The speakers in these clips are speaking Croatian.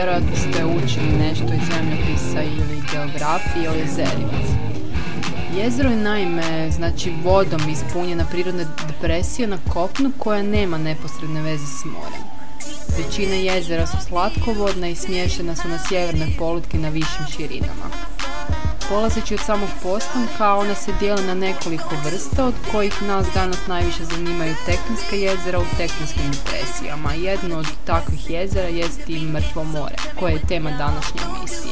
Vjerojatno ste učili nešto iz zemljopisa ili geografije o jezerima. Jezero je naime, znači vodom ispunjena prirodna depresija na kopnu koja nema neposredne veze s morem. Većina jezera su slatkovodna i smještena su na sjevernoj polutki na višim širinama. Polazeći od samog postanka, ona se dijele na nekoliko vrsta, od kojih nas danas najviše zanimaju tektonska jezera u tektonskim depresijama. Jedno od takvih jezera jest i Mrtvo more, koje je tema današnje emisije.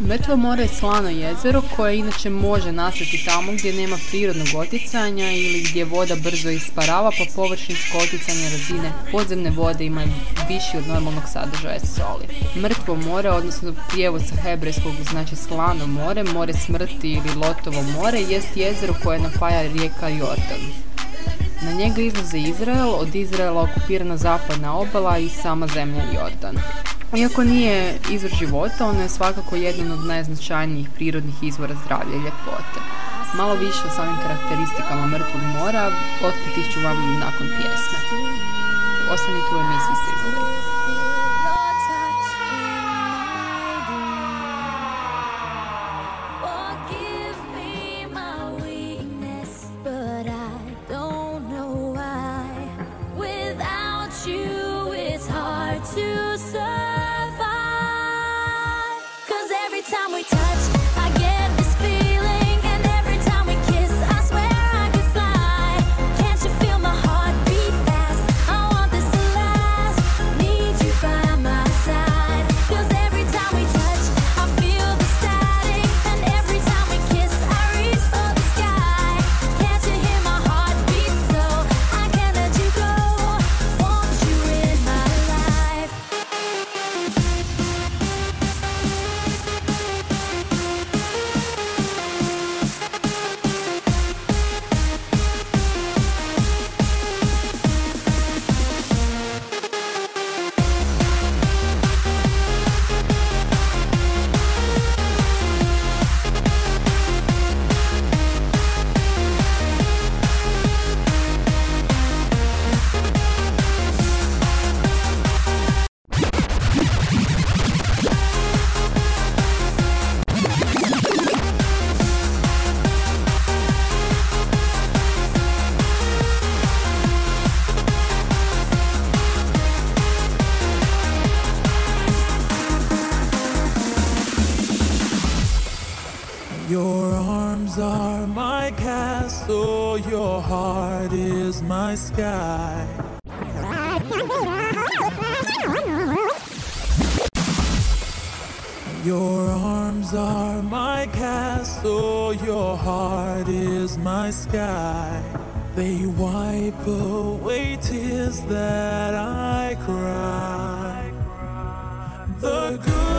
Mrtvo more je slano jezero koje inače može nastati tamo gdje nema prirodnog oticanja ili gdje voda brzo isparava pa površinsko oticanje razine podzemne vode ima viši od normalnog sadržaja soli. Mrtvo more, odnosno prijevod sa hebrejskog znači slano more, more smrti ili lotovo more, jest jezero koje napaja rijeka Jordan. Na njega izlaze Izrael, od Izraela okupirana zapadna obala i sama zemlja Jordan. Iako nije izvor života, ono je svakako jedan od najznačajnijih prirodnih izvora zdravlja i ljepote. Malo više o samim karakteristikama mrtvog mora otkriti ću vam nakon pjesme. Ostanite u emisiji castle, your heart is my sky. Your arms are my castle, your heart is my sky. They wipe away tears that I cry. The good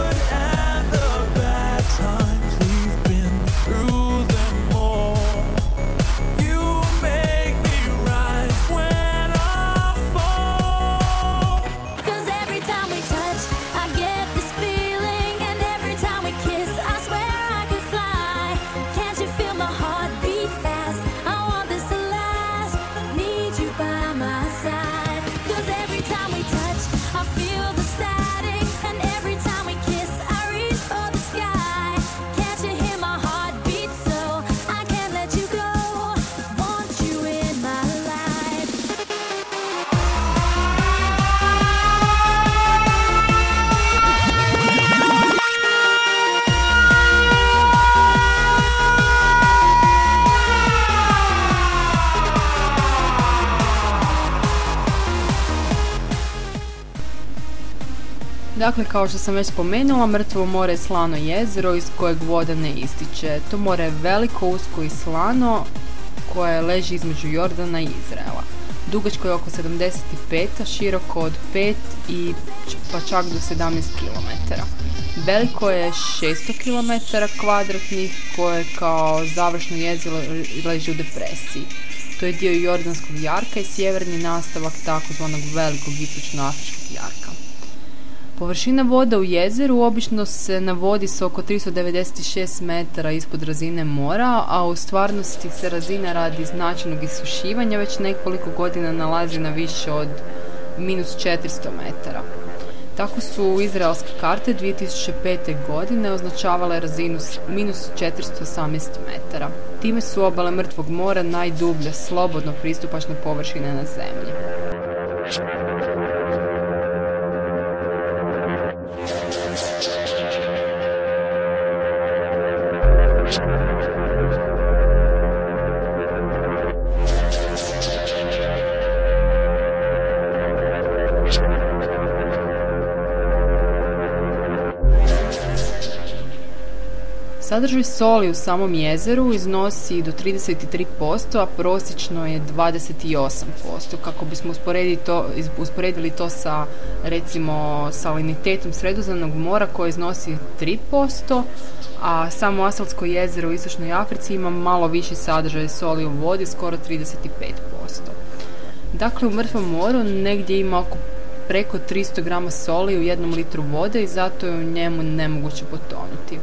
Dakle, kao što sam već spomenula, Mrtvo more je slano jezero iz kojeg voda ne ističe. To more je veliko, usko i slano koje leži između Jordana i Izraela. Dugačko je oko 75, a široko od 5 i pa čak do 17 km. Veliko je 600 km kvadratnih koje kao završno jezero leži u depresiji. To je dio Jordanskog jarka i sjeverni nastavak takozvanog velikog istočno-afričkog jarka. Površina voda u jezeru obično se navodi s oko 396 metara ispod razine mora, a u stvarnosti se razina radi značajnog isušivanja već nekoliko godina nalazi na više od minus 400 metara. Tako su izraelske karte 2005. godine označavale razinu minus 418 metara. Time su obale Mrtvog mora najdublje slobodno pristupačne površine na zemlji. Sadržaj soli u samom jezeru iznosi do 33%, a prosječno je 28%. Kako bismo usporedili to, usporedili to sa recimo salinitetom Sredozemnog mora koji iznosi 3%, a samo Asalsko jezero u Istočnoj Africi ima malo više sadržaj soli u vodi, skoro 35%. Dakle, u Mrtvom moru negdje ima oko preko 300 grama soli u jednom litru vode i zato je u njemu nemoguće potonuti.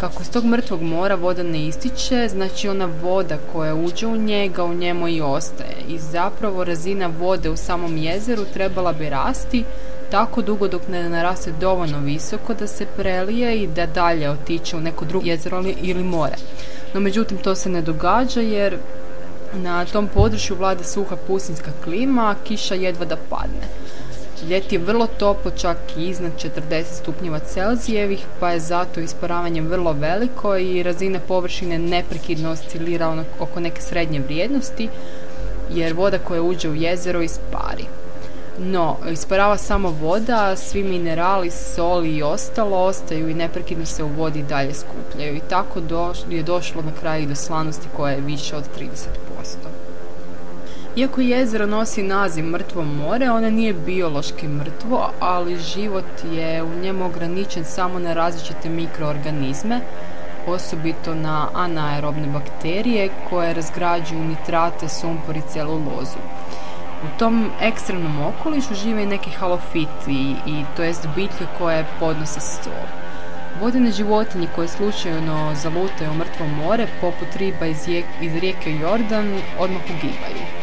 Kako iz tog mrtvog mora voda ne ističe, znači ona voda koja uđe u njega, u njemu i ostaje. I zapravo razina vode u samom jezeru trebala bi rasti tako dugo dok ne naraste dovoljno visoko da se prelije i da dalje otiče u neko drugo jezero ili- more. No međutim to se ne događa jer na tom području vlada suha pustinska klima, a kiša jedva da padne. Ljeti je vrlo toplo, čak i iznad 40 stupnjeva Celzijevih, pa je zato isparavanje vrlo veliko i razina površine neprekidno oscilira ono- oko neke srednje vrijednosti, jer voda koja uđe u jezero ispari. No, isparava samo voda, svi minerali, soli i ostalo ostaju i neprekidno se u vodi dalje skupljaju i tako doš- je došlo na kraju do slanosti koja je više od 30%. Iako jezero nosi naziv mrtvo more, ono nije biološki mrtvo, ali život je u njemu ograničen samo na različite mikroorganizme, osobito na anaerobne bakterije koje razgrađuju nitrate, sumpor i celulozu. U tom ekstremnom okolišu žive i neki halofiti, i, to jest biljke koje podnose sol. Vodene životinje koje slučajno zalutaju u mrtvo more, poput riba iz, iz rijeke Jordan, odmah ugibaju.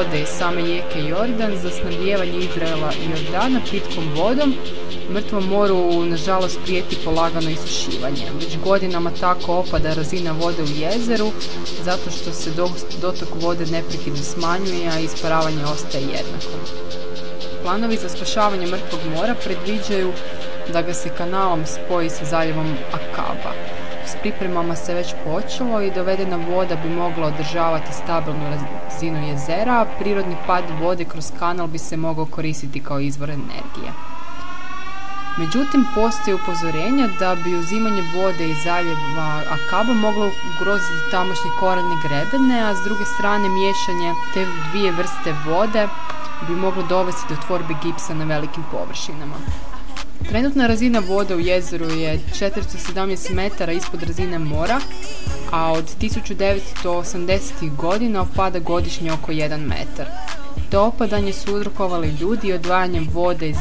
Vode iz same rijeke Jordan za snabdijevanje Izraela i Jordana pitkom vodom, mrtvom moru nažalost prijeti polagano isušivanje. Već godinama tako opada razina vode u jezeru zato što se do- dotok vode neprekidno smanjuje, a isparavanje ostaje jednako. Planovi za spašavanje mrtvog mora predviđaju da ga se kanalom spoji sa zaljevom Akaba. Pripremama se već počelo i dovedena voda bi mogla održavati stabilnu razinu jezera, a prirodni pad vode kroz kanal bi se mogao koristiti kao izvor energije. Međutim, postoje upozorenja da bi uzimanje vode iz zaljeva Akaba moglo ugroziti tamošnje koralne grebene, a s druge strane miješanje te dvije vrste vode bi moglo dovesti do tvorbe gipsa na velikim površinama. Trenutna razina vode u jezeru je 417 metara ispod razine mora, a od 1980. godina opada godišnje oko 1 metar. To opadanje su uzrokovali ljudi odvajanjem vode iz,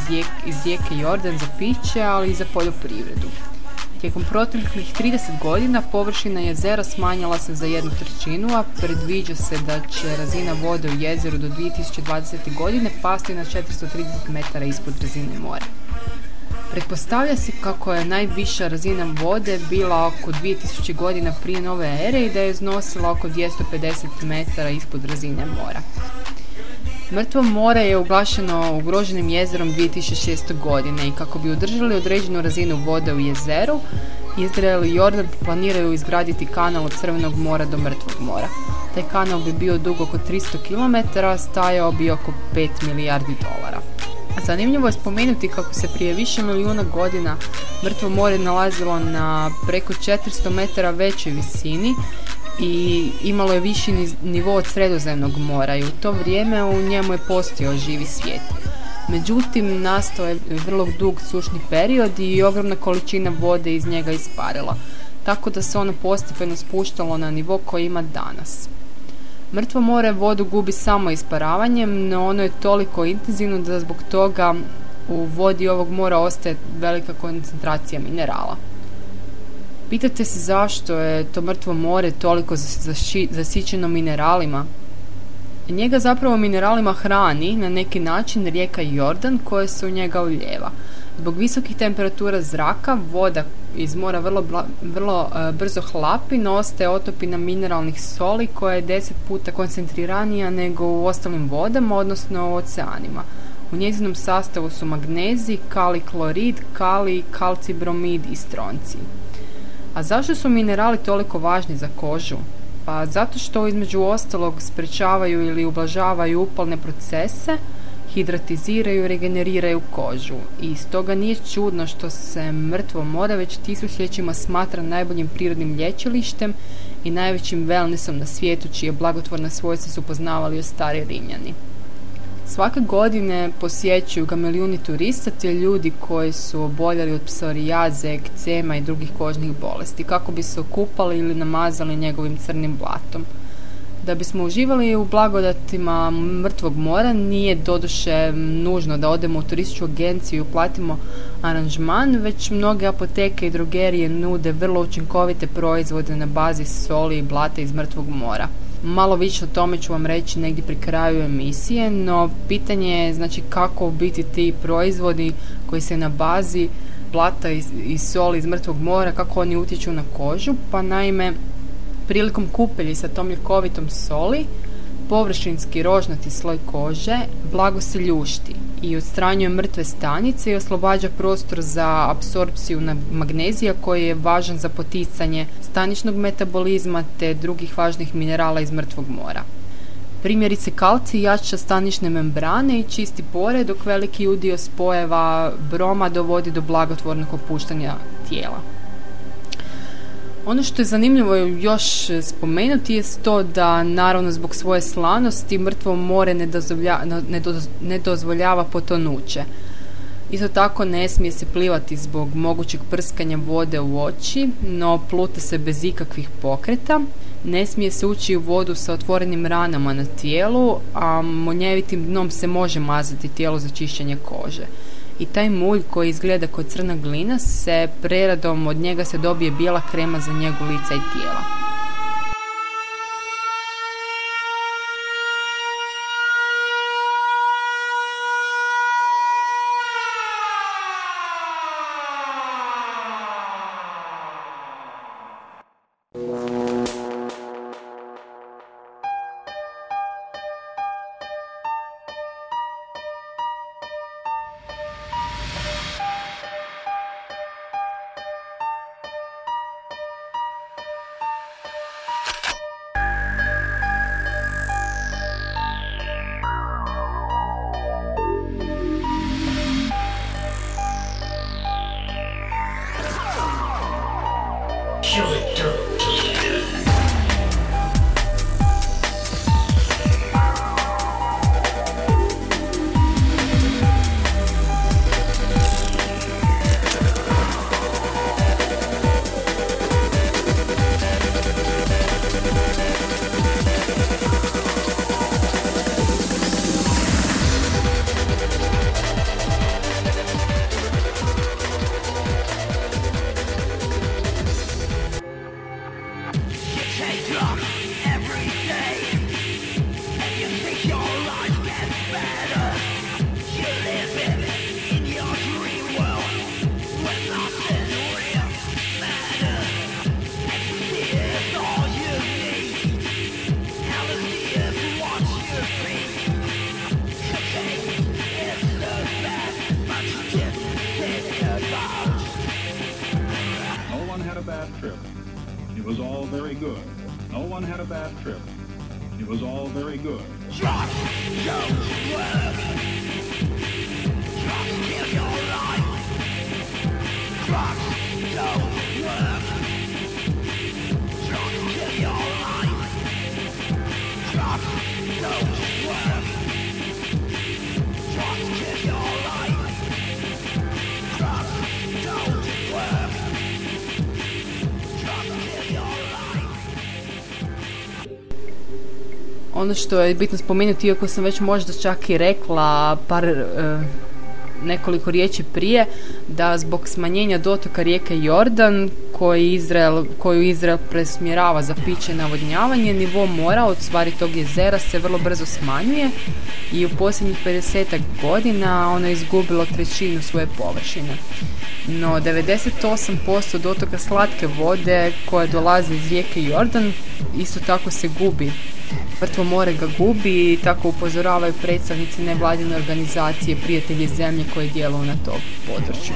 iz rijeke Jordan za piće, ali i za poljoprivredu. Tijekom proteklih 30 godina površina jezera smanjila se za jednu trećinu, a predviđa se da će razina vode u jezeru do 2020. godine pasti na 430 metara ispod razine mora. Pretpostavlja se kako je najviša razina vode bila oko 2000 godina prije nove ere i da je iznosila oko 250 metara ispod razine mora. Mrtvo more je uglašeno ugroženim jezerom 2006. godine i kako bi održali određenu razinu vode u jezeru, Izrael i Jordan planiraju izgraditi kanal od Crvenog mora do Mrtvog mora. Taj kanal bi bio dug oko 300 km, stajao bi oko 5 milijardi dolara. Zanimljivo je spomenuti kako se prije više milijuna godina Mrtvo more nalazilo na preko 400 metara većoj visini i imalo je viši nivo od sredozemnog mora i u to vrijeme u njemu je postojao živi svijet. Međutim, nastao je vrlo dug sušni period i ogromna količina vode iz njega isparila, tako da se ono postepeno spuštalo na nivo koji ima danas. Mrtvo more vodu gubi samo isparavanjem, no ono je toliko intenzivno da zbog toga u vodi ovog mora ostaje velika koncentracija minerala. Pitate se zašto je to mrtvo more toliko zasićeno mineralima? Njega zapravo mineralima hrani na neki način rijeka Jordan koja se u njega uljeva. Zbog visokih temperatura zraka voda iz mora vrlo, vrlo e, brzo hlapi, no ostaje otopina mineralnih soli koja je deset puta koncentriranija nego u ostalim vodama, odnosno u oceanima. U njezinom sastavu su magnezij, kali klorid, kali, kalci bromid i stroncij. A zašto su minerali toliko važni za kožu? Pa zato što između ostalog sprečavaju ili ublažavaju upalne procese, hidratiziraju i regeneriraju kožu. I stoga nije čudno što se mrtvo more već tisućljećima smatra najboljim prirodnim lječilištem i najvećim wellnessom na svijetu čije blagotvorne svojstva su poznavali od stari Rimljani. Svake godine posjećuju ga milijuni turista te ljudi koji su oboljeli od psorijaze, ekcema i drugih kožnih bolesti kako bi se okupali ili namazali njegovim crnim blatom. Da bismo uživali u blagodatima mrtvog mora nije doduše nužno da odemo u turističku agenciju i uplatimo aranžman, već mnoge apoteke i drogerije nude vrlo učinkovite proizvode na bazi soli i blata iz mrtvog mora. Malo više o tome ću vam reći negdje pri kraju emisije, no pitanje je znači kako biti ti proizvodi koji se na bazi blata i soli iz mrtvog mora, kako oni utječu na kožu, pa naime prilikom kupelji sa tom ljekovitom soli površinski rožnati sloj kože blago se ljušti i odstranjuje mrtve stanice i oslobađa prostor za apsorpciju magnezija koji je važan za poticanje staničnog metabolizma te drugih važnih minerala iz mrtvog mora. Primjerice kalci jača stanične membrane i čisti pore dok veliki udio spojeva broma dovodi do blagotvornog opuštanja tijela. Ono što je zanimljivo još spomenuti je to da naravno zbog svoje slanosti mrtvo more ne, dozvolja, ne, ne dozvoljava potonuće. Isto tako ne smije se plivati zbog mogućeg prskanja vode u oči, no pluta se bez ikakvih pokreta. Ne smije se ući u vodu sa otvorenim ranama na tijelu, a monjevitim dnom se može mazati tijelo za čišćenje kože. I taj mulj koji izgleda kao crna glina se preradom od njega se dobije bijela krema za njegu lica i tijela. Ono što je bitno spomenuti, iako sam već možda čak i rekla par e, nekoliko riječi prije, da zbog smanjenja dotoka rijeke Jordan, koji Izrael, koju Izrael presmjerava za piće navodnjavanje, nivo mora od stvari tog jezera se vrlo brzo smanjuje i u posljednjih 50 godina ono je izgubilo trećinu svoje površine. No 98% dotoka slatke vode koja dolazi iz rijeke Jordan isto tako se gubi Mrtvo more ga gubi i tako upozoravaju predstavnici nevladine organizacije Prijatelji zemlje koji djeluju na tom području.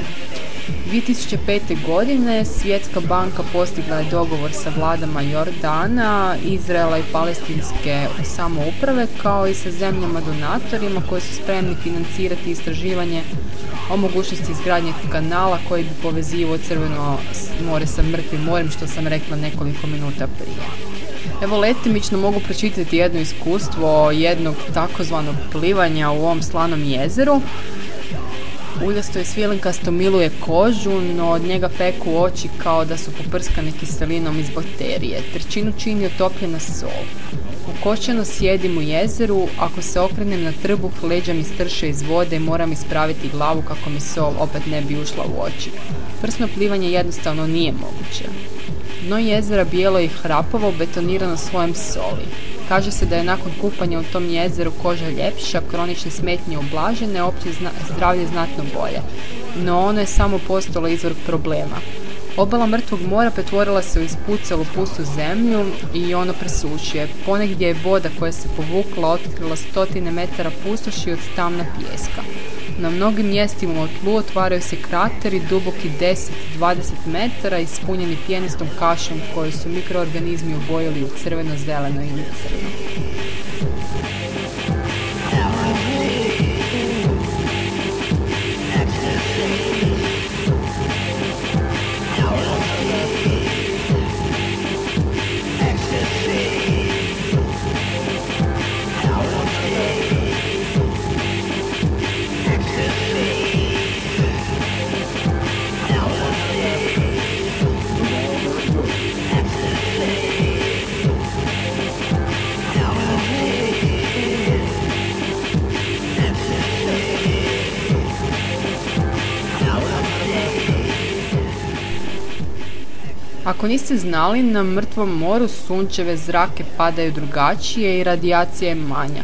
2005. godine Svjetska banka postigla je dogovor sa vladama Jordana, Izraela i palestinske samouprave kao i sa zemljama donatorima koji su spremni financirati istraživanje o mogućnosti izgradnje kanala koji bi povezivao Crveno more sa Mrtvim morem što sam rekla nekoliko minuta prije. Evo letimično mogu pročitati jedno iskustvo jednog takozvanog plivanja u ovom slanom jezeru. Uljasto i svilenkasto miluje kožu, no od njega peku oči kao da su poprskane kiselinom iz bakterije. Trećinu čini otopljena sol. Ukočeno sjedim u jezeru, ako se okrenem na trbuh, leđa mi strše iz vode i moram ispraviti glavu kako mi sol opet ne bi ušla u oči. Prsno plivanje jednostavno nije moguće. Dno jezera bijelo i hrapavo betonirano slojem soli. Kaže se da je nakon kupanja u tom jezeru koža ljepša, kronične smetnje ublažene, opće zdravlje znatno bolje. No ono je samo postalo izvor problema. Obala mrtvog mora pretvorila se u ispucalu pustu zemlju i ono presušuje. Ponegdje je voda koja se povukla otkrila stotine metara pustoši od tamna pijeska. Na mnogim mjestima u tlu otvaraju se krateri duboki 10-20 metara ispunjeni pijenistom kašom koju su mikroorganizmi obojili u crveno, zeleno i crno. Ako niste znali, na mrtvom moru sunčeve zrake padaju drugačije i radijacija je manja.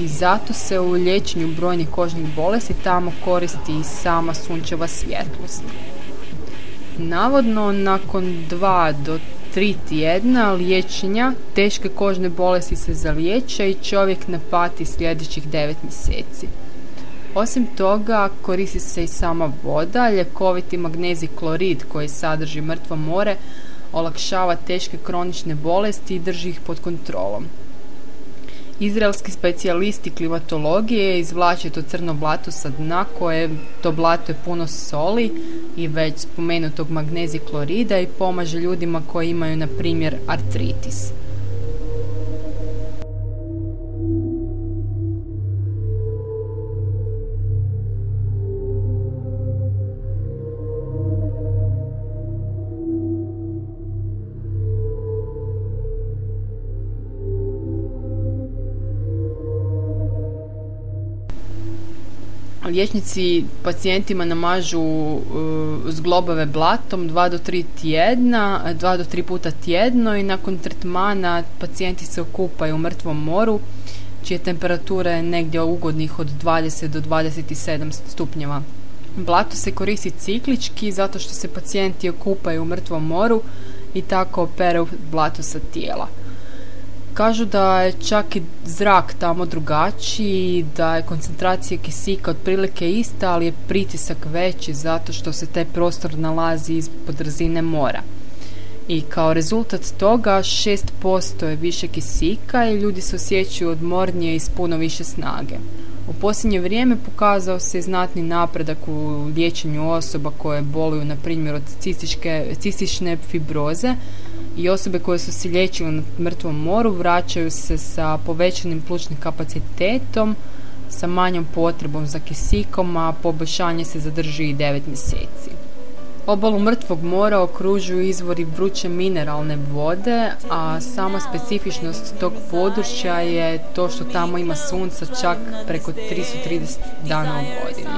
I zato se u liječenju brojnih kožnih bolesti tamo koristi i sama sunčeva svjetlost. Navodno, nakon dva do tri tjedna liječenja teške kožne bolesti se zaliječe i čovjek ne pati sljedećih devet mjeseci. Osim toga, koristi se i sama voda, ljekoviti magnezi klorid koji sadrži mrtvo more, olakšava teške kronične bolesti i drži ih pod kontrolom. Izraelski specijalisti klimatologije izvlače to crno blato sa dna koje to blato je puno soli i već spomenutog magnezi klorida i pomaže ljudima koji imaju na primjer artritis. Liječnici pacijentima namažu uh, zglobove blatom 2 do 3 tjedna, 2 do 3 puta tjedno i nakon tretmana pacijenti se okupaju u mrtvom moru čije temperature je negdje ugodnih od 20 do 27 stupnjeva. Blato se koristi ciklički zato što se pacijenti okupaju u mrtvom moru i tako operaju blato sa tijela. Kažu da je čak i zrak tamo drugačiji, da je koncentracija kisika otprilike ista, ali je pritisak veći zato što se taj prostor nalazi ispod razine mora. I kao rezultat toga 6% je više kisika i ljudi se osjećaju odmornije i s puno više snage. U posljednje vrijeme pokazao se znatni napredak u liječenju osoba koje boluju na primjer od cističke, cistične fibroze i osobe koje su se liječile na mrtvom moru vraćaju se sa povećanim plućnim kapacitetom, sa manjom potrebom za kisikom, a poboljšanje se zadrži i 9 mjeseci. Obalu mrtvog mora okružuju izvori vruće mineralne vode, a sama specifičnost tog područja je to što tamo ima sunca čak preko 330 dana u godini.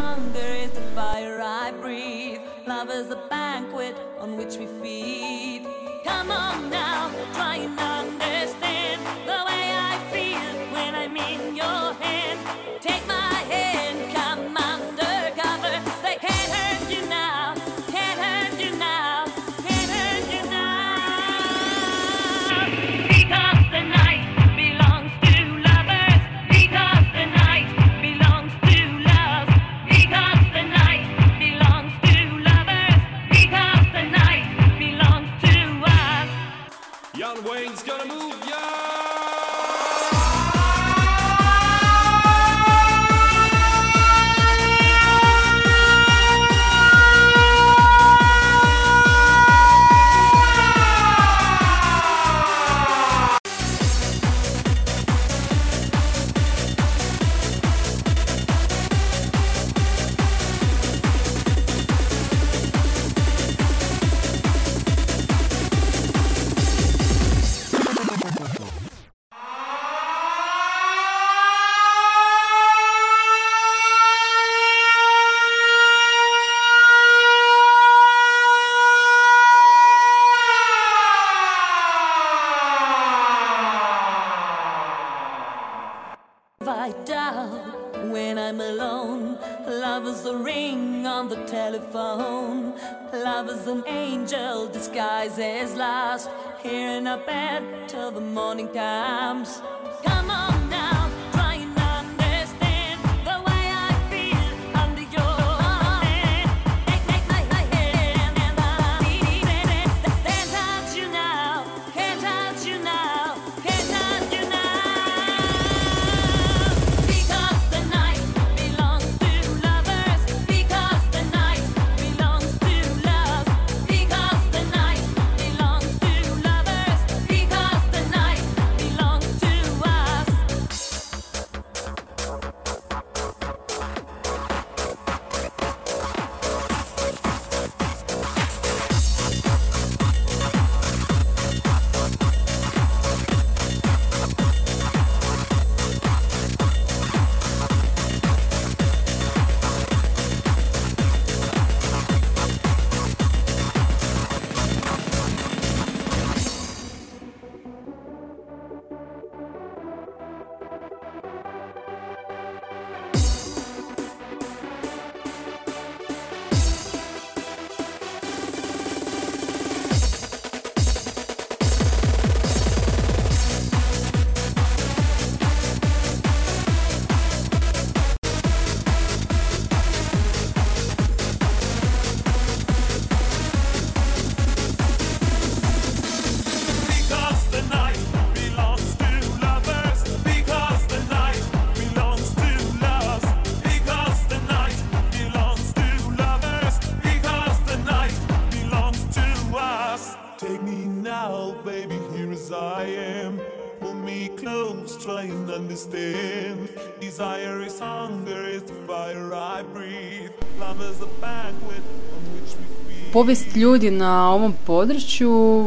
Love is a banquet on which we feed. Come on now, try and understand morning times. Povijest ljudi na ovom području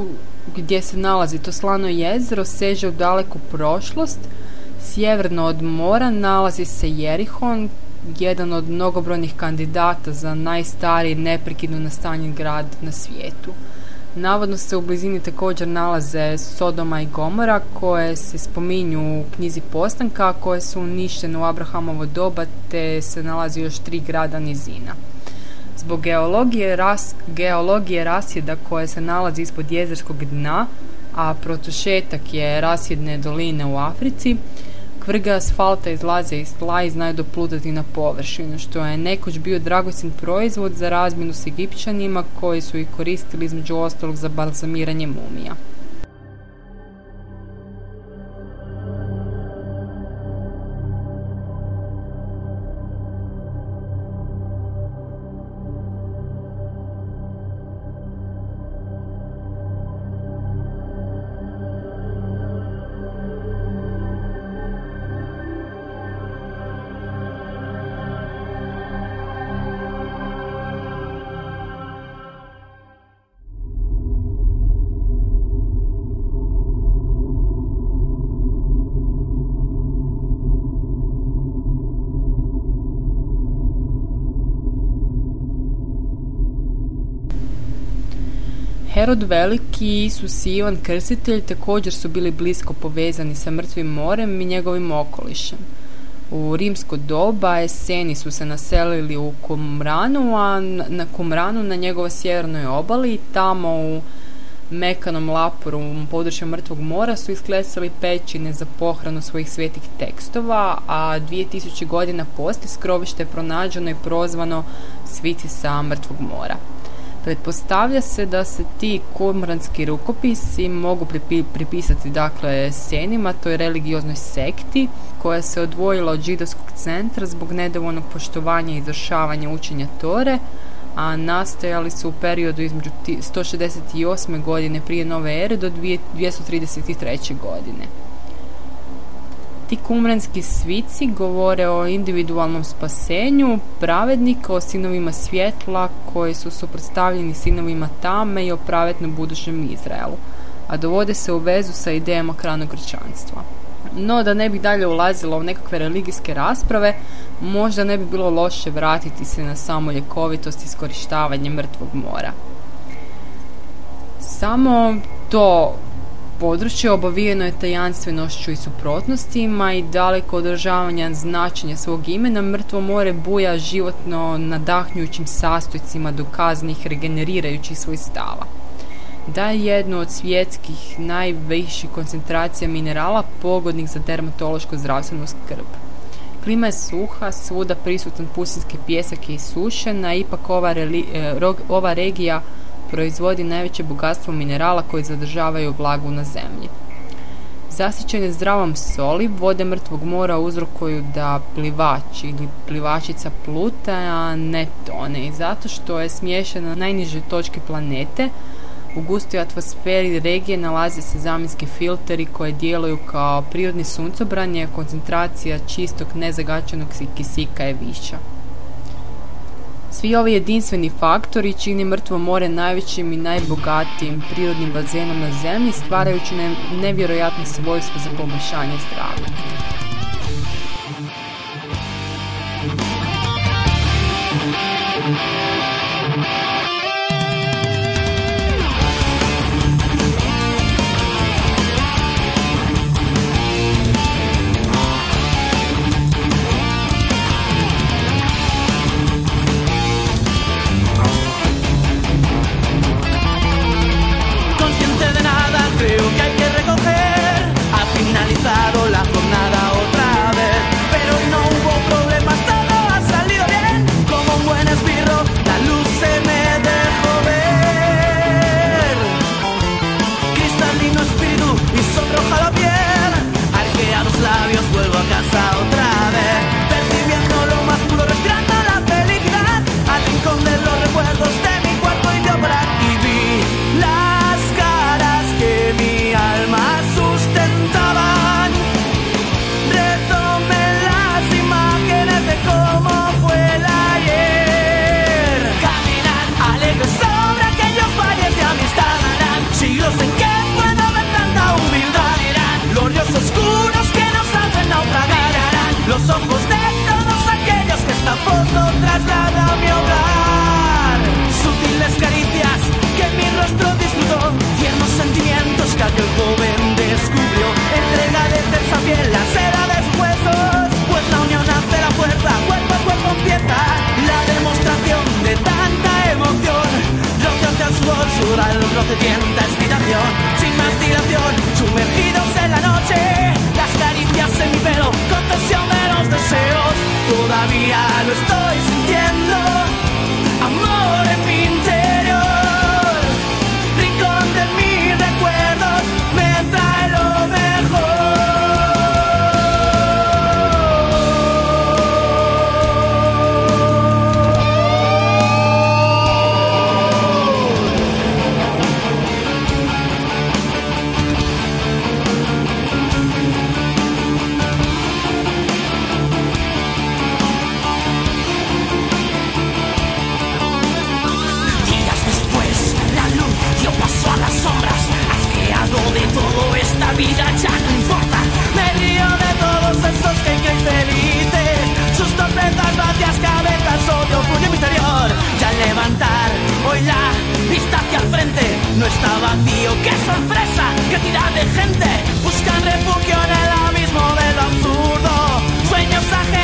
gdje se nalazi to slano jezero seže u daleku prošlost. Sjeverno od mora nalazi se Jerihon, jedan od mnogobrojnih kandidata za najstariji neprekidno nastanjen grad na svijetu. Navodno se u blizini također nalaze Sodoma i Gomora koje se spominju u knjizi Postanka koje su uništene u Abrahamovo doba te se nalazi još tri grada nizina. Zbog geologije, ras, geologije rasjeda koje se nalazi ispod jezerskog dna, a protušetak je rasjedne doline u Africi, Kvrge asfalta izlaze iz tla i znaju doplutati na površinu, što je nekoć bio dragocjen proizvod za razmjenu s Egipćanima koji su ih koristili između ostalog za balzamiranje mumija. Herod Veliki i Isus i Ivan Krstitelj također su bili blisko povezani sa mrtvim morem i njegovim okolišem. U rimsko doba Eseni su se naselili u Kumranu, a na Kumranu na njegovoj sjevernoj obali tamo u Mekanom Laporu u području Mrtvog mora su isklesali pećine za pohranu svojih svetih tekstova, a 2000 godina poslije skrovište je pronađeno i prozvano Svici sa Mrtvog mora. Pretpostavlja se da se ti kumranski rukopisi mogu pripi- pripisati dakle senima, toj religioznoj sekti koja se odvojila od židovskog centra zbog nedovoljnog poštovanja i izvršavanja učenja Tore, a nastojali su u periodu između ti- 168. godine prije nove ere do dvije- 233. godine. Ti kumranski svici govore o individualnom spasenju pravednika, o sinovima svjetla koji su suprotstavljeni sinovima tame i o pravednom budućem Izraelu, a dovode se u vezu sa idejama kranog grčanstva. No, da ne bi dalje ulazila u nekakve religijske rasprave, možda ne bi bilo loše vratiti se na samo ljekovitost iskorištavanje mrtvog mora. Samo to područje obavijeno je tajanstvenošću i suprotnostima i daleko održavanja značenja svog imena mrtvo more buja životno nadahnjujućim sastojcima dokazanih regenerirajućih svojstava. Da je jedno od svjetskih najviših koncentracija minerala pogodnih za dermatološku zdravstvenu skrb. Klima je suha, svuda prisutan pustinski pjesak je isušen, a ipak ova, reli- e, ova regija proizvodi najveće bogatstvo minerala koji zadržavaju vlagu na zemlji. Zasićene zdravom soli, vode mrtvog mora uzrokuju da plivač ili plivačica plute, a ne tone. I zato što je smješana na najnižoj točki planete, u gustoj atmosferi regije nalaze se zamjenski filteri koji djeluju kao prirodni suncobranje, koncentracija čistog nezagačenog kisika je viša. Svi ovi jedinstveni faktori čini mrtvo more najvećim i najbogatijim prirodnim bazenom na zemlji, stvarajući ne- nevjerojatno svojstvo za poboljšanje zdravlja. Que aquel joven descubrió. Entrega de terza piel la seda de sus huesos. Pues la unión hace la fuerza, cuerpo a cuerpo empieza. La demostración de tanta emoción. Roce ante el sudor, sudor al roce tienta excitación. Sin más dilación, sumergidos en la noche. Las caricias en mi pelo, todavía lo estoy sintiendo. Amor en no está vacío. ¡Qué sorpresa! qué ¡Cantidad de gente! Buscan refugio en el abismo del absurdo. Sueños ajenos.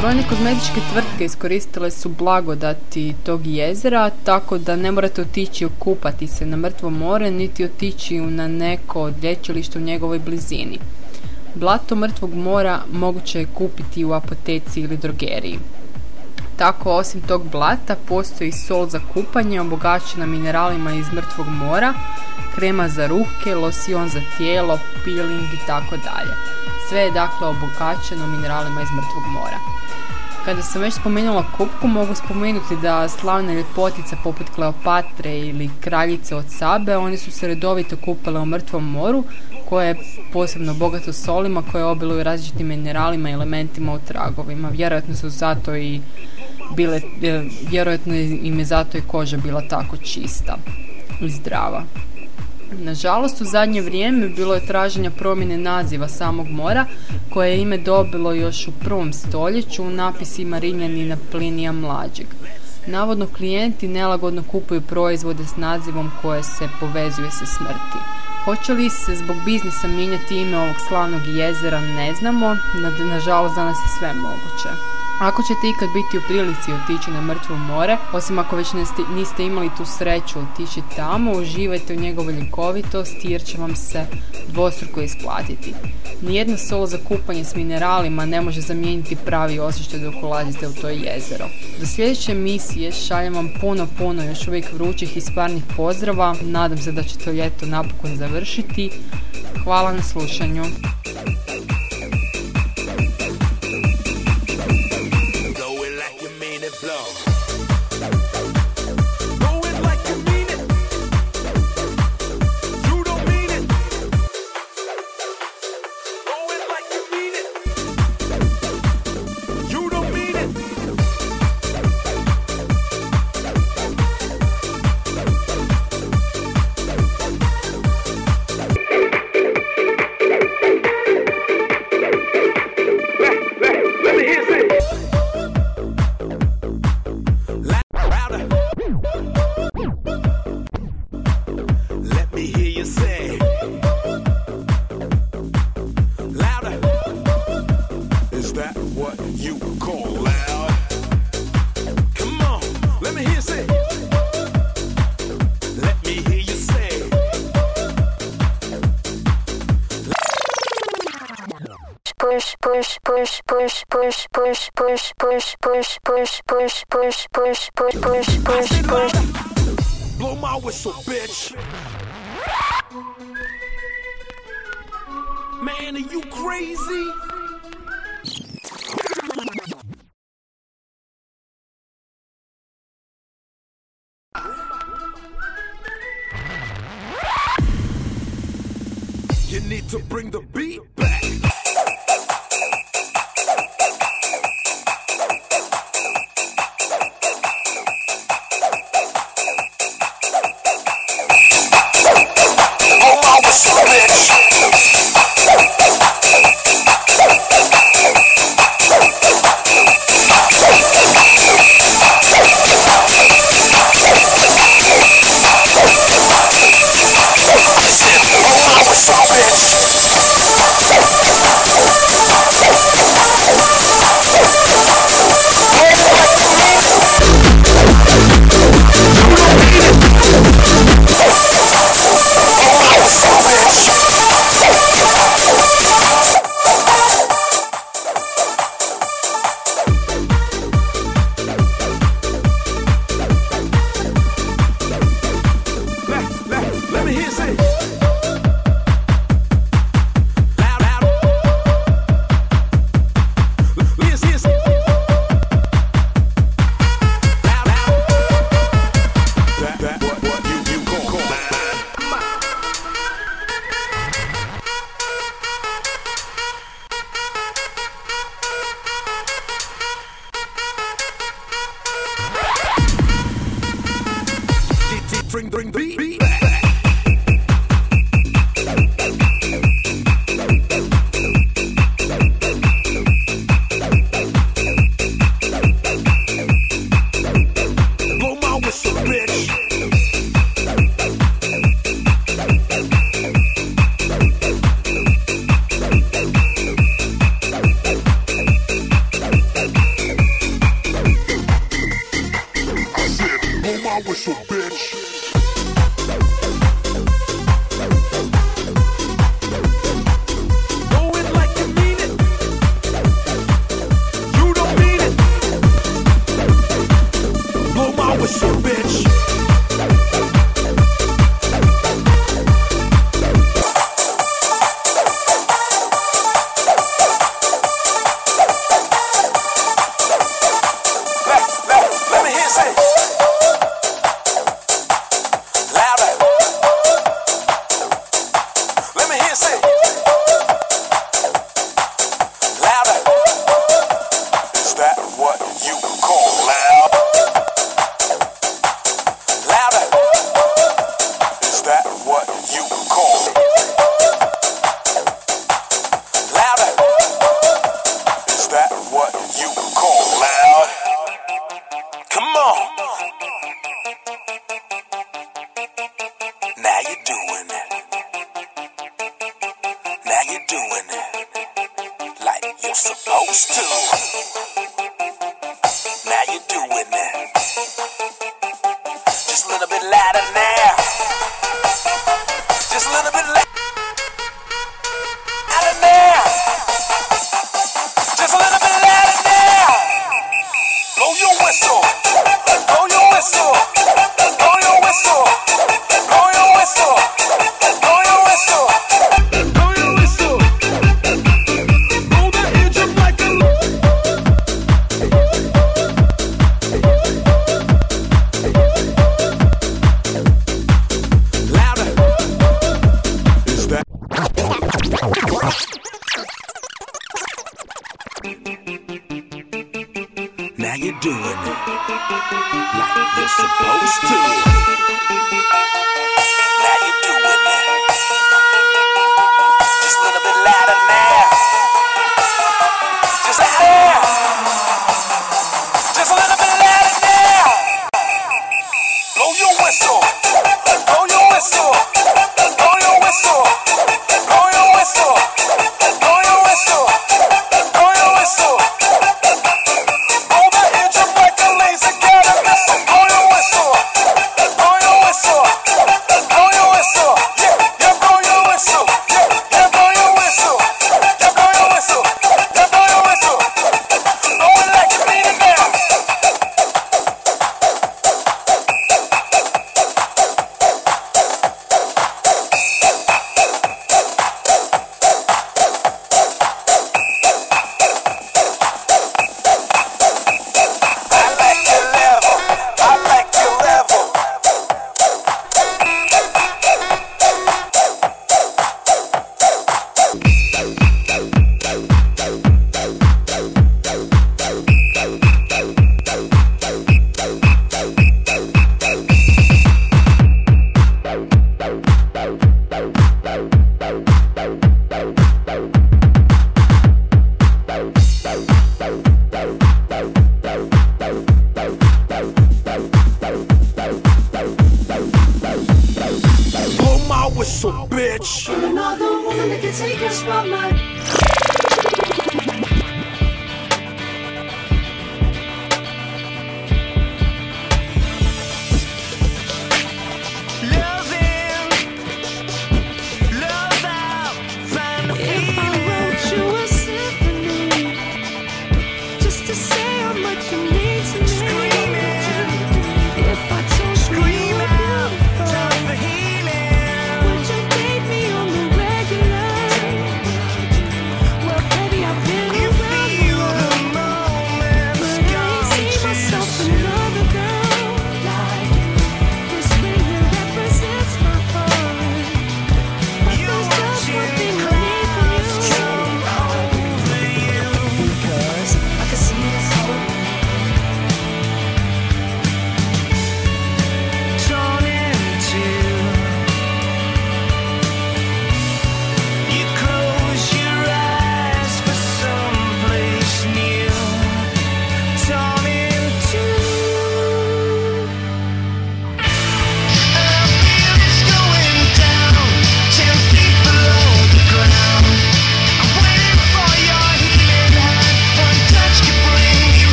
Brojne kozmetičke tvrtke iskoristile su blagodati tog jezera, tako da ne morate otići okupati se na mrtvo more, niti otići na neko od u njegovoj blizini. Blato mrtvog mora moguće je kupiti u apoteci ili drogeriji. Tako, osim tog blata, postoji sol za kupanje obogaćena mineralima iz mrtvog mora, krema za ruke, losion za tijelo, peeling i tako dalje. Sve je dakle obogaćeno mineralima iz mrtvog mora. Kada sam već spomenula kupku, mogu spomenuti da slavne ljepotice poput Kleopatre ili kraljice od Sabe, oni su se redovito kupale u mrtvom moru, koje je posebno bogato solima, koje obiluju različitim mineralima i elementima u tragovima. Vjerojatno su zato i bile, e, vjerojatno im je zato i koža bila tako čista i zdrava. Nažalost, u zadnje vrijeme bilo je traženja promjene naziva samog mora, koje je ime dobilo još u prvom stoljeću u napisima Rimljanina Plinija Mlađeg. Navodno klijenti nelagodno kupuju proizvode s nazivom koje se povezuje sa smrti. Hoće li se zbog biznisa mijenjati ime ovog slavnog jezera ne znamo, na- nažalost za nas je sve moguće. Ako ćete ikad biti u prilici otići na mrtvo more, osim ako već niste, imali tu sreću otići tamo, uživajte u njegovoj ljekovitosti jer će vam se dvostruko isplatiti. Nijedna sol za kupanje s mineralima ne može zamijeniti pravi osjećaj dok ulazite u to jezero. Do sljedeće emisije šaljem vam puno, puno još uvijek vrućih i stvarnih pozdrava. Nadam se da će to ljeto napokon završiti. Hvala na slušanju. love. To bring the beat back.